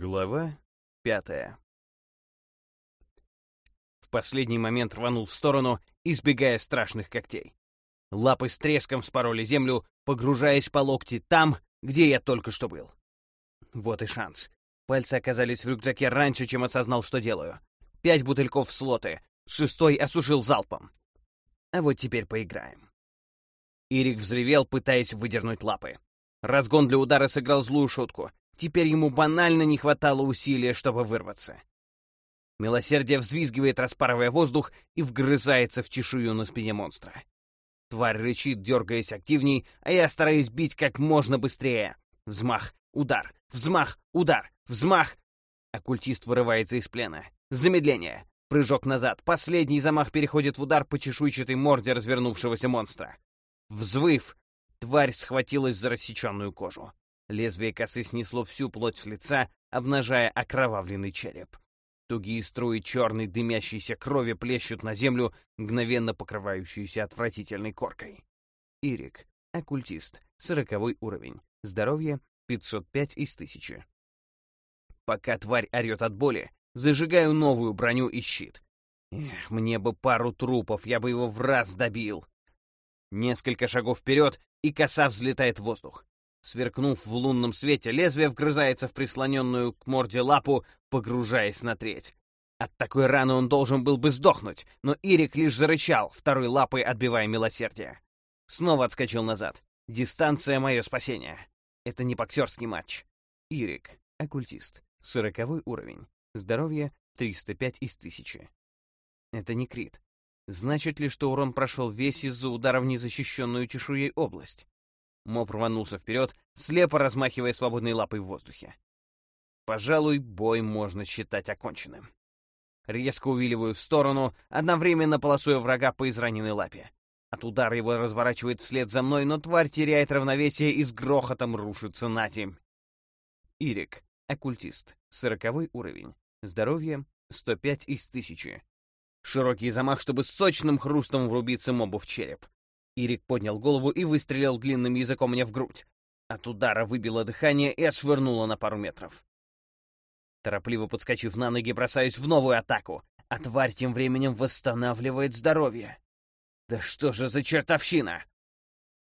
Глава пятая В последний момент рванул в сторону, избегая страшных когтей. Лапы с треском вспороли землю, погружаясь по локти там, где я только что был. Вот и шанс. Пальцы оказались в рюкзаке раньше, чем осознал, что делаю. Пять бутыльков в слоты, шестой осушил залпом. А вот теперь поиграем. Ирик взревел, пытаясь выдернуть лапы. Разгон для удара сыграл злую шутку. Теперь ему банально не хватало усилия, чтобы вырваться. Милосердие взвизгивает, распарывая воздух, и вгрызается в чешую на спине монстра. Тварь рычит, дергаясь активней, а я стараюсь бить как можно быстрее. Взмах, удар, взмах, удар, взмах. Оккультист вырывается из плена. Замедление. Прыжок назад. Последний замах переходит в удар по чешуйчатой морде развернувшегося монстра. Взвыв, тварь схватилась за рассеченную кожу. Лезвие косы снесло всю плоть с лица, обнажая окровавленный череп. Тугие струи черной дымящейся крови плещут на землю, мгновенно покрывающуюся отвратительной коркой. Ирик. Оккультист. Сороковой уровень. Здоровье 505 из 1000. Пока тварь орет от боли, зажигаю новую броню и щит. Эх, мне бы пару трупов, я бы его в раз добил. Несколько шагов вперед, и коса взлетает в воздух. Сверкнув в лунном свете, лезвие вгрызается в прислоненную к морде лапу, погружаясь на треть. От такой раны он должен был бы сдохнуть, но Ирик лишь зарычал, второй лапой отбивая милосердие. Снова отскочил назад. Дистанция — мое спасение. Это не боксерский матч. Ирик, оккультист, сороковой уровень. Здоровье 305 из 1000. Это не крит. Значит ли, что урон прошел весь из-за удара в незащищенную чешуей область? Моб рванулся вперед, слепо размахивая свободной лапой в воздухе. Пожалуй, бой можно считать оконченным. Резко увиливаю в сторону, одновременно полосуя врага по израненной лапе. От удара его разворачивает вслед за мной, но тварь теряет равновесие и с грохотом рушится на земь. Ирик, оккультист, сороковой уровень. Здоровье 105 из 1000. Широкий замах, чтобы с сочным хрустом врубиться мобу в череп. Ирик поднял голову и выстрелил длинным языком мне в грудь. От удара выбило дыхание и отшвырнуло на пару метров. Торопливо подскочив на ноги, бросаюсь в новую атаку, а тварь тем временем восстанавливает здоровье. Да что же за чертовщина?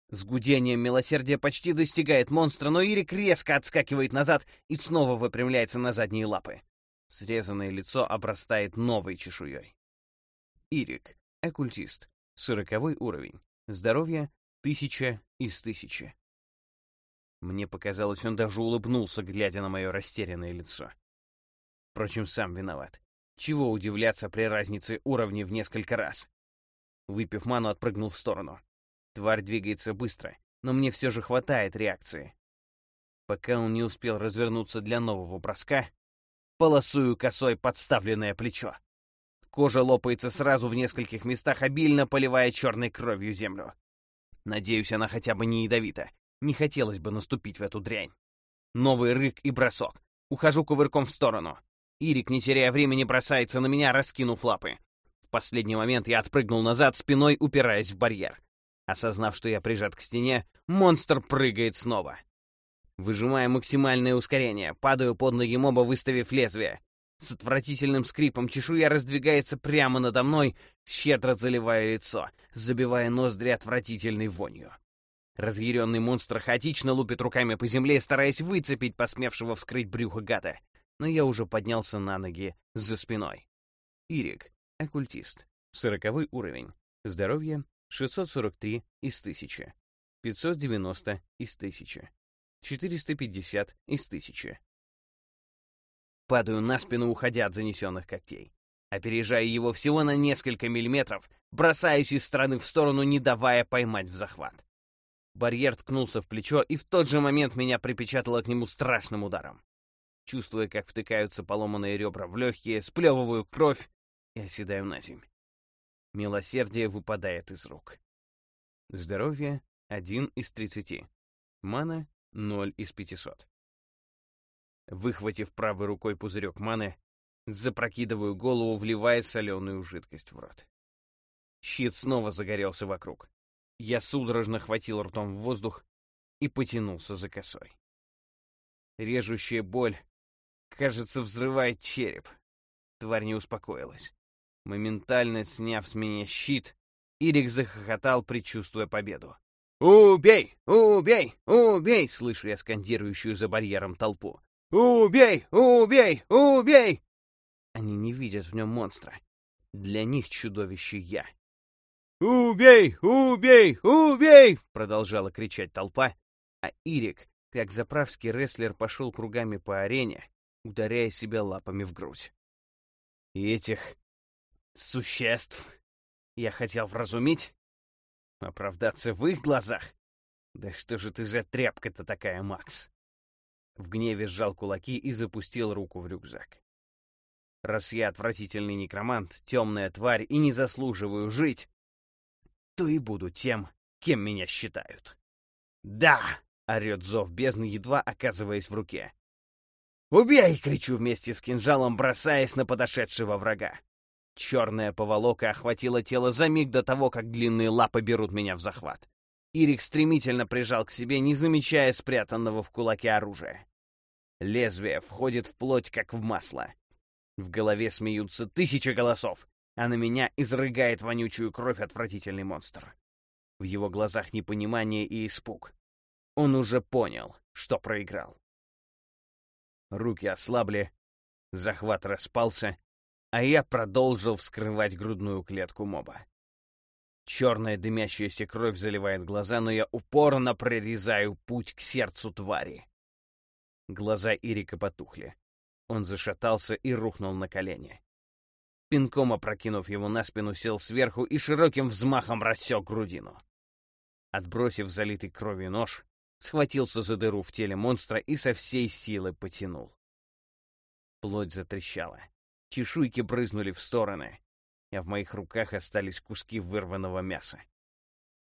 С гудением милосердия почти достигает монстра, но Ирик резко отскакивает назад и снова выпрямляется на задние лапы. Срезанное лицо обрастает новой чешуей. Ирик, оккультист, сороковой уровень. Здоровье — тысяча из тысячи. Мне показалось, он даже улыбнулся, глядя на мое растерянное лицо. Впрочем, сам виноват. Чего удивляться при разнице уровней в несколько раз? Выпив ману, отпрыгнул в сторону. Тварь двигается быстро, но мне все же хватает реакции. Пока он не успел развернуться для нового броска, полосую косой подставленное плечо. Кожа лопается сразу в нескольких местах, обильно поливая черной кровью землю. Надеюсь, она хотя бы не ядовита. Не хотелось бы наступить в эту дрянь. Новый рык и бросок. Ухожу кувырком в сторону. Ирик, не теряя времени, бросается на меня, раскинув лапы. В последний момент я отпрыгнул назад, спиной упираясь в барьер. Осознав, что я прижат к стене, монстр прыгает снова. Выжимаю максимальное ускорение, падаю под ноги моба, выставив лезвие. С отвратительным скрипом чешуя раздвигается прямо надо мной, щедро заливая лицо, забивая ноздри отвратительной вонью. Разъяренный монстр хаотично лупит руками по земле, стараясь выцепить посмевшего вскрыть брюхо гада. Но я уже поднялся на ноги за спиной. Ирик, оккультист, сороковой уровень. Здоровье 643 из 1000. 590 из 1000. 450 из 1000. Падаю на спину, уходя от занесенных когтей. Опережая его всего на несколько миллиметров, бросаюсь из стороны в сторону, не давая поймать в захват. Барьер ткнулся в плечо, и в тот же момент меня припечатало к нему страшным ударом. Чувствуя, как втыкаются поломанные ребра в легкие, сплевываю кровь и оседаю на земь. Милосердие выпадает из рук. Здоровье — один из тридцати. Мана — ноль из пятисот. Выхватив правой рукой пузырек маны, запрокидываю голову, вливая соленую жидкость в рот. Щит снова загорелся вокруг. Я судорожно хватил ртом в воздух и потянулся за косой. Режущая боль кажется, взрывает череп. Тварь не успокоилась. Моментально сняв с меня щит, Ирик захохотал, предчувствуя победу. «Убей! Убей! Убей!» — слышу я скандирующую за барьером толпу. «Убей! Убей! Убей!» Они не видят в нем монстра. Для них чудовище я. «Убей! Убей! Убей!» — продолжала кричать толпа, а Ирик, как заправский рестлер, пошел кругами по арене, ударяя себя лапами в грудь. И этих существ я хотел вразумить? Оправдаться в их глазах? Да что же ты за тряпка-то такая, Макс? В гневе сжал кулаки и запустил руку в рюкзак. Раз я отвратительный некромант, темная тварь и не заслуживаю жить, то и буду тем, кем меня считают. «Да!» — орет зов бездны, едва оказываясь в руке. «Убей!» — кричу вместе с кинжалом, бросаясь на подошедшего врага. Черная поволока охватила тело за миг до того, как длинные лапы берут меня в захват. Ирик стремительно прижал к себе, не замечая спрятанного в кулаке оружия. Лезвие входит в плоть, как в масло. В голове смеются тысячи голосов, а на меня изрыгает вонючую кровь отвратительный монстр. В его глазах непонимание и испуг. Он уже понял, что проиграл. Руки ослабли, захват распался, а я продолжил вскрывать грудную клетку моба. Черная дымящаяся кровь заливает глаза, но я упорно прорезаю путь к сердцу твари. Глаза Ирика потухли. Он зашатался и рухнул на колени. Пинком опрокинув его на спину, сел сверху и широким взмахом рассек грудину. Отбросив залитый кровью нож, схватился за дыру в теле монстра и со всей силы потянул. Плоть затрещала. Чешуйки брызнули в стороны, а в моих руках остались куски вырванного мяса.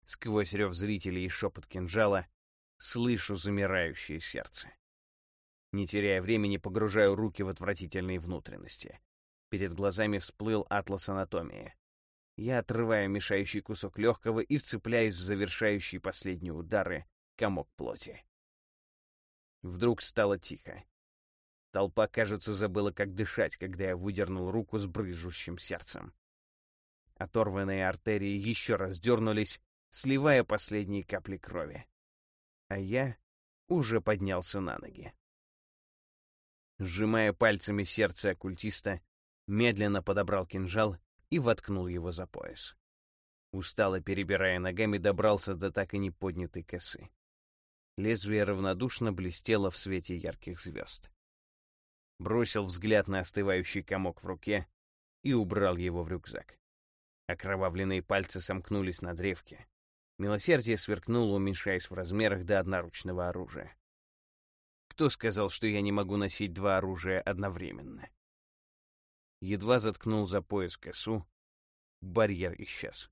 Сквозь рев зрителей и шепот кинжала слышу замирающее сердце. Не теряя времени, погружаю руки в отвратительные внутренности. Перед глазами всплыл атлас анатомии. Я отрываю мешающий кусок легкого и вцепляюсь в завершающие последние удары комок плоти. Вдруг стало тихо. Толпа, кажется, забыла, как дышать, когда я выдернул руку с брызжущим сердцем. Оторванные артерии еще раз дернулись, сливая последние капли крови. А я уже поднялся на ноги. Сжимая пальцами сердце оккультиста, медленно подобрал кинжал и воткнул его за пояс. Устало перебирая ногами, добрался до так и не поднятой косы. Лезвие равнодушно блестело в свете ярких звезд. Бросил взгляд на остывающий комок в руке и убрал его в рюкзак. Окровавленные пальцы сомкнулись на древке. Милосердие сверкнуло, уменьшаясь в размерах до одноручного оружия. Кто сказал, что я не могу носить два оружия одновременно? Едва заткнул за пояс косу, барьер исчез.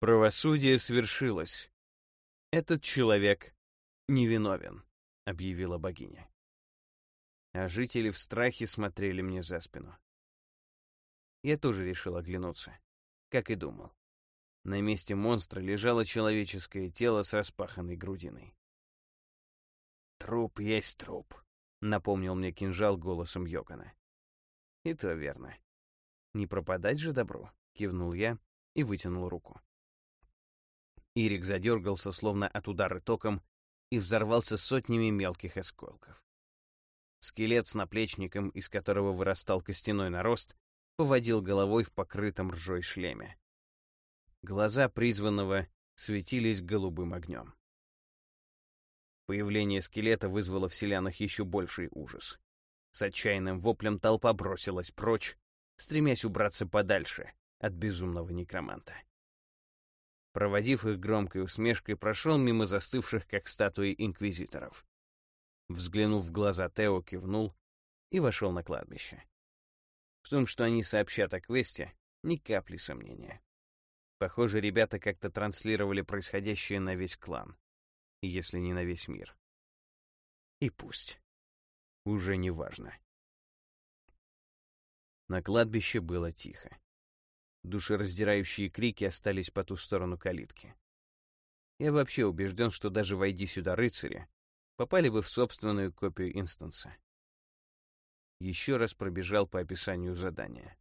Правосудие свершилось. «Этот человек невиновен», — объявила богиня. А жители в страхе смотрели мне за спину. Я тоже решил оглянуться, как и думал. На месте монстра лежало человеческое тело с распаханной грудиной. «Труп есть труп», — напомнил мне кинжал голосом Йогана. «И то верно. Не пропадать же добру», — кивнул я и вытянул руку. Ирик задергался, словно от удара током, и взорвался сотнями мелких осколков. Скелет с наплечником, из которого вырастал костяной нарост, поводил головой в покрытом ржой шлеме. Глаза призванного светились голубым огнем. Появление скелета вызвало в селянах еще больший ужас. С отчаянным воплем толпа бросилась прочь, стремясь убраться подальше от безумного некроманта проводив их громкой усмешкой, прошел мимо застывших, как статуи инквизиторов. Взглянув в глаза Тео, кивнул и вошел на кладбище. В том, что они сообщат о квесте, ни капли сомнения. Похоже, ребята как-то транслировали происходящее на весь клан, если не на весь мир. И пусть. Уже не важно. На кладбище было тихо. Душераздирающие крики остались по ту сторону калитки. Я вообще убежден, что даже войди сюда рыцари, попали бы в собственную копию инстанса. Еще раз пробежал по описанию задания.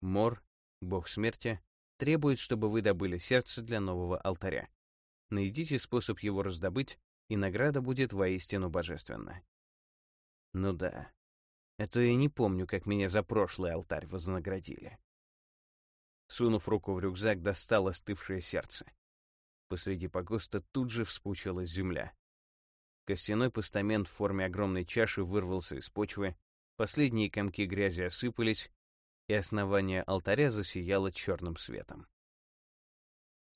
Мор, бог смерти, требует, чтобы вы добыли сердце для нового алтаря. Найдите способ его раздобыть, и награда будет воистину божественна. Ну да, это я не помню, как меня за прошлый алтарь вознаградили. Сунув руку в рюкзак, достал остывшее сердце. Посреди погоста тут же вспучилась земля. Костяной постамент в форме огромной чаши вырвался из почвы, последние комки грязи осыпались, и основание алтаря засияло черным светом.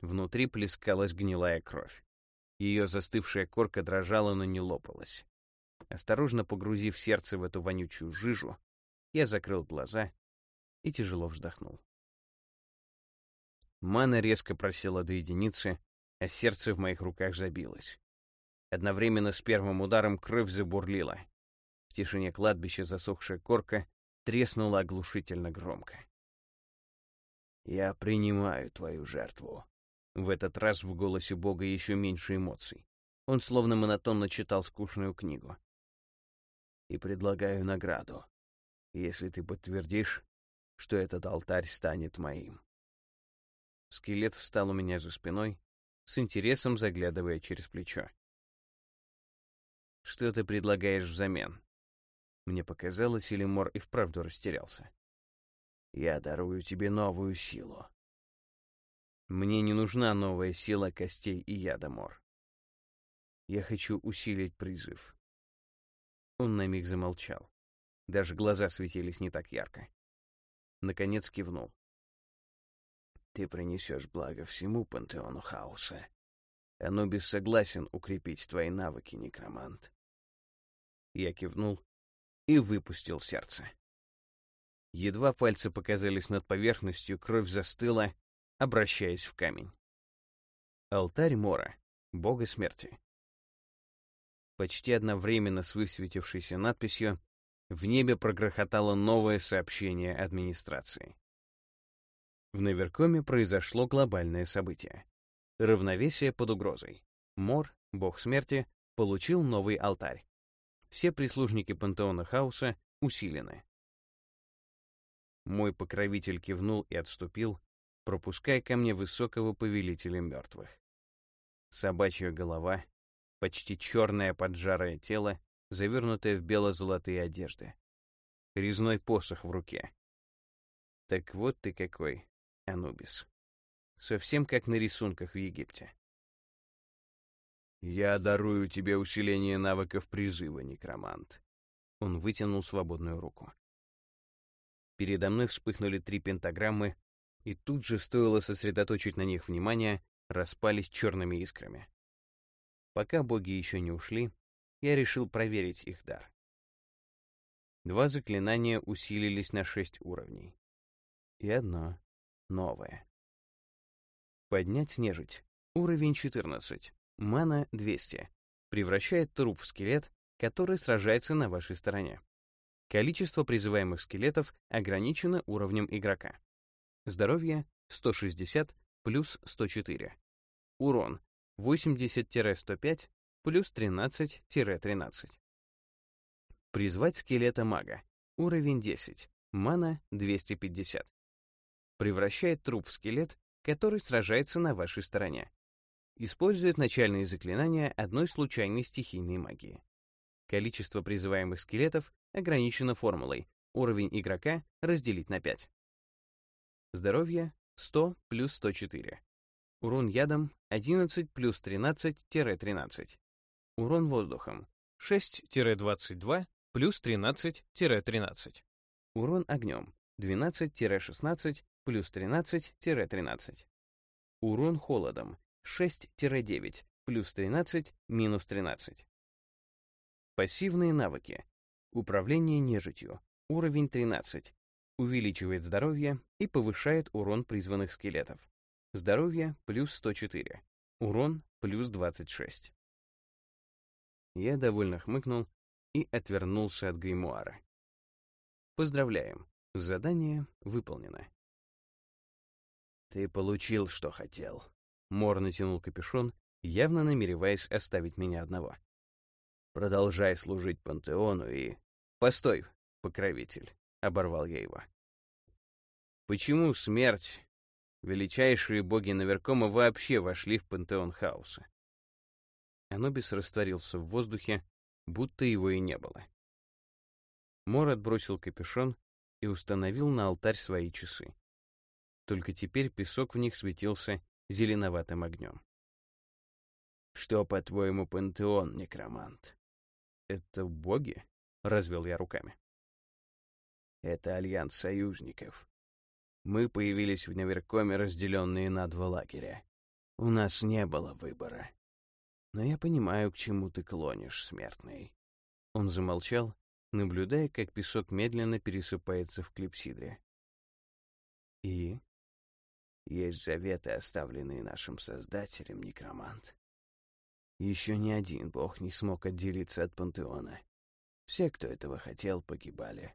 Внутри плескалась гнилая кровь. Ее застывшая корка дрожала, но не лопалась. Осторожно погрузив сердце в эту вонючую жижу, я закрыл глаза и тяжело вздохнул. Мана резко просела до единицы, а сердце в моих руках забилось. Одновременно с первым ударом кровь забурлила. В тишине кладбища засохшая корка треснула оглушительно громко. «Я принимаю твою жертву». В этот раз в голосе Бога еще меньше эмоций. Он словно монотонно читал скучную книгу. «И предлагаю награду, если ты подтвердишь, что этот алтарь станет моим». Скелет встал у меня за спиной, с интересом заглядывая через плечо. «Что ты предлагаешь взамен?» Мне показалось, или Мор и вправду растерялся. «Я дарую тебе новую силу». «Мне не нужна новая сила костей и яда, Мор. Я хочу усилить призыв». Он на миг замолчал. Даже глаза светились не так ярко. Наконец кивнул. Ты принесешь благо всему пантеону хаоса. Анубис согласен укрепить твои навыки, некромант. Я кивнул и выпустил сердце. Едва пальцы показались над поверхностью, кровь застыла, обращаясь в камень. Алтарь Мора, бога смерти. Почти одновременно с высветившейся надписью в небе прогрохотало новое сообщение администрации. В Наверкоме произошло глобальное событие. Равновесие под угрозой. Мор, бог смерти, получил новый алтарь. Все прислужники пантеона хаоса усилены. Мой покровитель кивнул и отступил, пропуская ко мне высокого повелителя мертвых. Собачья голова, почти черное поджарое тело, завернутое в бело-золотые одежды. Резной посох в руке. Так вот ты какой, Анубис. Совсем как на рисунках в Египте. «Я дарую тебе усиление навыков призыва, некромант». Он вытянул свободную руку. Передо мной вспыхнули три пентаграммы, и тут же стоило сосредоточить на них внимание, распались черными искрами. Пока боги еще не ушли, я решил проверить их дар. Два заклинания усилились на шесть уровней. И одно новое. Поднять нежить. Уровень 14. Мана 200. Превращает труп в скелет, который сражается на вашей стороне. Количество призываемых скелетов ограничено уровнем игрока. Здоровье 160 плюс 104. Урон 80-105 плюс 13-13. Призвать скелета мага. Уровень 10. Мана 250 превращает труп в скелет, который сражается на вашей стороне. Использует начальные заклинания одной случайной стихийной магии. Количество призываемых скелетов ограничено формулой уровень игрока разделить на 5. Здоровье 100 плюс 104. Урон ядом 11 плюс 13-13. Урон воздухом 6-22 плюс 13-13. Урон огнем 12-16 плюс 13-13. Урон холодом 6-9, плюс 13, минус 13. Пассивные навыки. Управление нежитью. Уровень 13. Увеличивает здоровье и повышает урон призванных скелетов. Здоровье плюс 104. Урон плюс 26. Я довольно хмыкнул и отвернулся от гримуара. Поздравляем, задание выполнено. «Ты получил, что хотел». Мор натянул капюшон, явно намереваясь оставить меня одного. «Продолжай служить пантеону и...» «Постой!» покровитель», — оборвал я его. «Почему смерть, величайшие боги Наверкома вообще вошли в пантеон хаоса?» Анубис растворился в воздухе, будто его и не было. Мор отбросил капюшон и установил на алтарь свои часы. Только теперь песок в них светился зеленоватым огнем. «Что, по-твоему, пантеон, некромант?» «Это боги?» — развел я руками. «Это альянс союзников. Мы появились в Неверкоме, разделенные на два лагеря. У нас не было выбора. Но я понимаю, к чему ты клонишь, смертный». Он замолчал, наблюдая, как песок медленно пересыпается в клипсидре. «И?» «Есть заветы, оставленные нашим Создателем, некромант. Еще ни один бог не смог отделиться от пантеона. Все, кто этого хотел, погибали.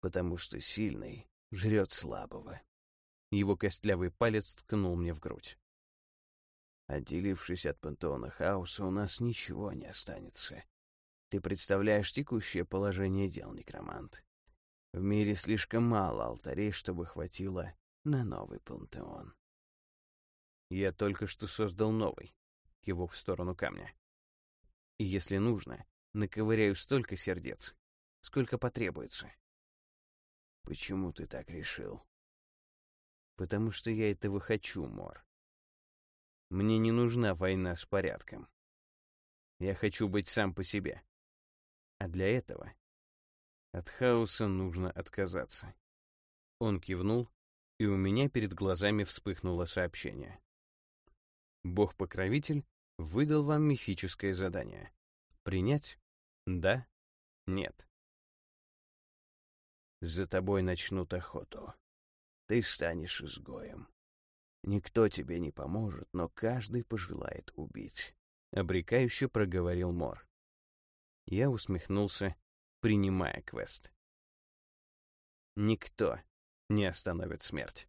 Потому что сильный жрет слабого. Его костлявый палец ткнул мне в грудь. Отделившись от пантеона хаоса, у нас ничего не останется. Ты представляешь текущее положение дел, некромант. В мире слишком мало алтарей, чтобы хватило на новый пантеон. Я только что создал новый кивок в сторону камня. И если нужно, наковыряю столько сердец, сколько потребуется. Почему ты так решил? Потому что я этого хочу, Мор. Мне не нужна война с порядком. Я хочу быть сам по себе. А для этого от хаоса нужно отказаться. Он кивнул, и у меня перед глазами вспыхнуло сообщение. Бог-покровитель выдал вам мифическое задание. Принять? Да? Нет. За тобой начнут охоту. Ты станешь изгоем. Никто тебе не поможет, но каждый пожелает убить. Обрекающе проговорил Мор. Я усмехнулся, принимая квест. Никто не остановит смерть.